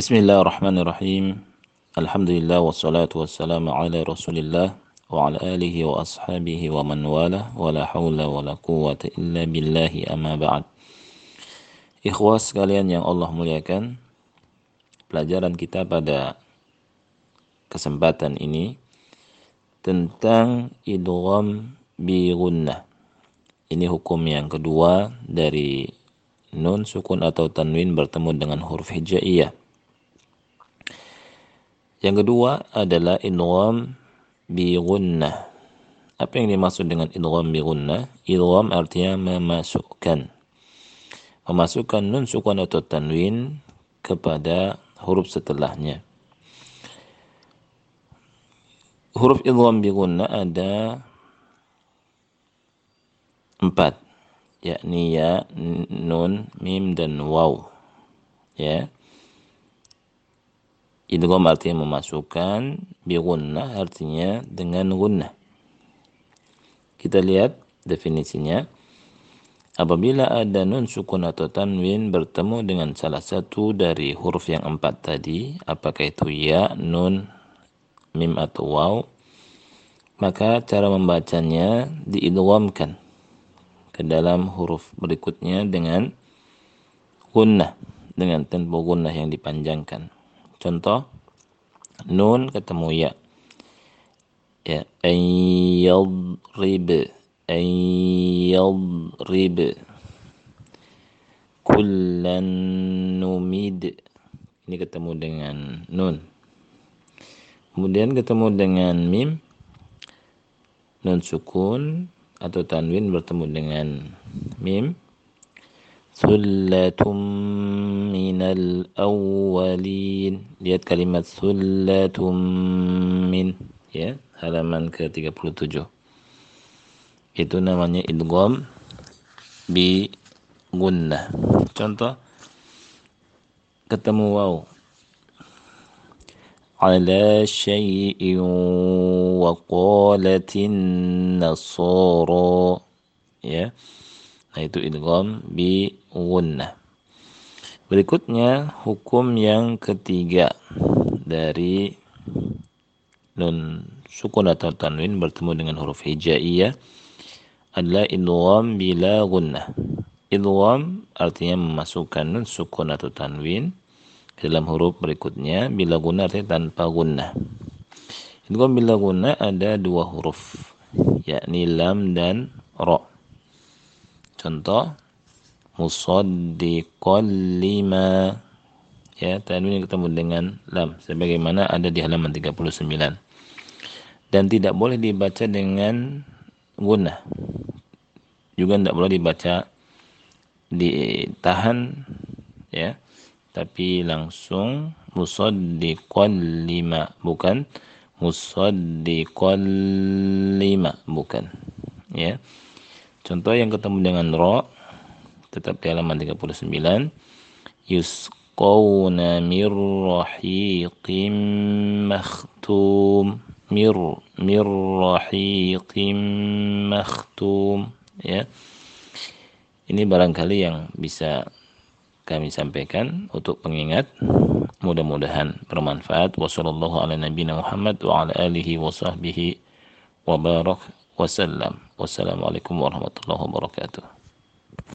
Bismillahirrahmanirrahim. Alhamdulillah wassalatu wassalamu ala Rasulillah wa ala alihi wa ashabihi wa man wala wa la haula wa la quwwata illa billahi amma ba'd. Ikhwas sekalian yang Allah muliakan, pelajaran kita pada kesempatan ini tentang idgham bi gunnah. Ini hukum yang kedua dari nun sukun atau tanwin bertemu dengan huruf hijaiyah. Yang kedua adalah idgham bi gunnah. Apa yang dimaksud dengan idgham bi gunnah? Idgham artinya memasukkan. Memasukkan nun sukun atau tanwin kepada huruf setelahnya. Huruf idgham bi gunnah ada empat yakni ya, nun, mim dan waw. Ya. Idgham artinya memasukkan, bi gunnah artinya dengan gunnah. Kita lihat definisinya. Apabila ada nun sukun atau tanwin bertemu dengan salah satu dari huruf yang empat tadi, apakah itu ya, nun, mim atau waw, maka cara membacanya diidghamkan ke dalam huruf berikutnya dengan gunnah, dengan tempo gunnah yang dipanjangkan. Contoh nun ketemu ya. Ya, ayyadrib ayyadrib kullan numid. Ini ketemu dengan nun. Kemudian ketemu dengan mim. Nun sukun atau tanwin bertemu dengan mim. Sullatum minal awwalin. Lihat kalimat sullatum min ya, halaman ke-37. Itu namanya idgham bi gunnah. Contoh ketemu waw على شيء وقالت النصارى ya Nah itu idgham bi gunnah. Berikutnya hukum yang ketiga dari nun sukun atau tanwin bertemu dengan huruf hijaiyah adalah idgham bila gunnah. Idgham artinya memasukkan nun sukun atau tanwin ke dalam huruf berikutnya bila gunnah artinya tanpa gunnah. Idgham bila gunnah ada dua huruf yakni lam dan ra. Contoh musaddiqan lima. Ya tanwin ketemu dengan lam. Sebagaimana ada di halaman 39 dan tidak boleh dibaca dengan guna. Juga tidak boleh dibaca ditahan ya. Tapi langsung musaddiqan lima. Bukan musaddiqan lima. Bukan ya. Contoh yang ketemu dengan ro tetap di halaman 39 yusqawna mir rahiqim makhtum. Mir mir rahiqim makhtum. Ya. Ini barangkali yang bisa kami sampaikan untuk pengingat. Mudah-mudahan bermanfaat. Wasallallahu ala nabiyina Muhammad wa ala alihi wa sahbihi wa barak wasallam. Wassalamualaikum warahmatullahi wabarakatuh.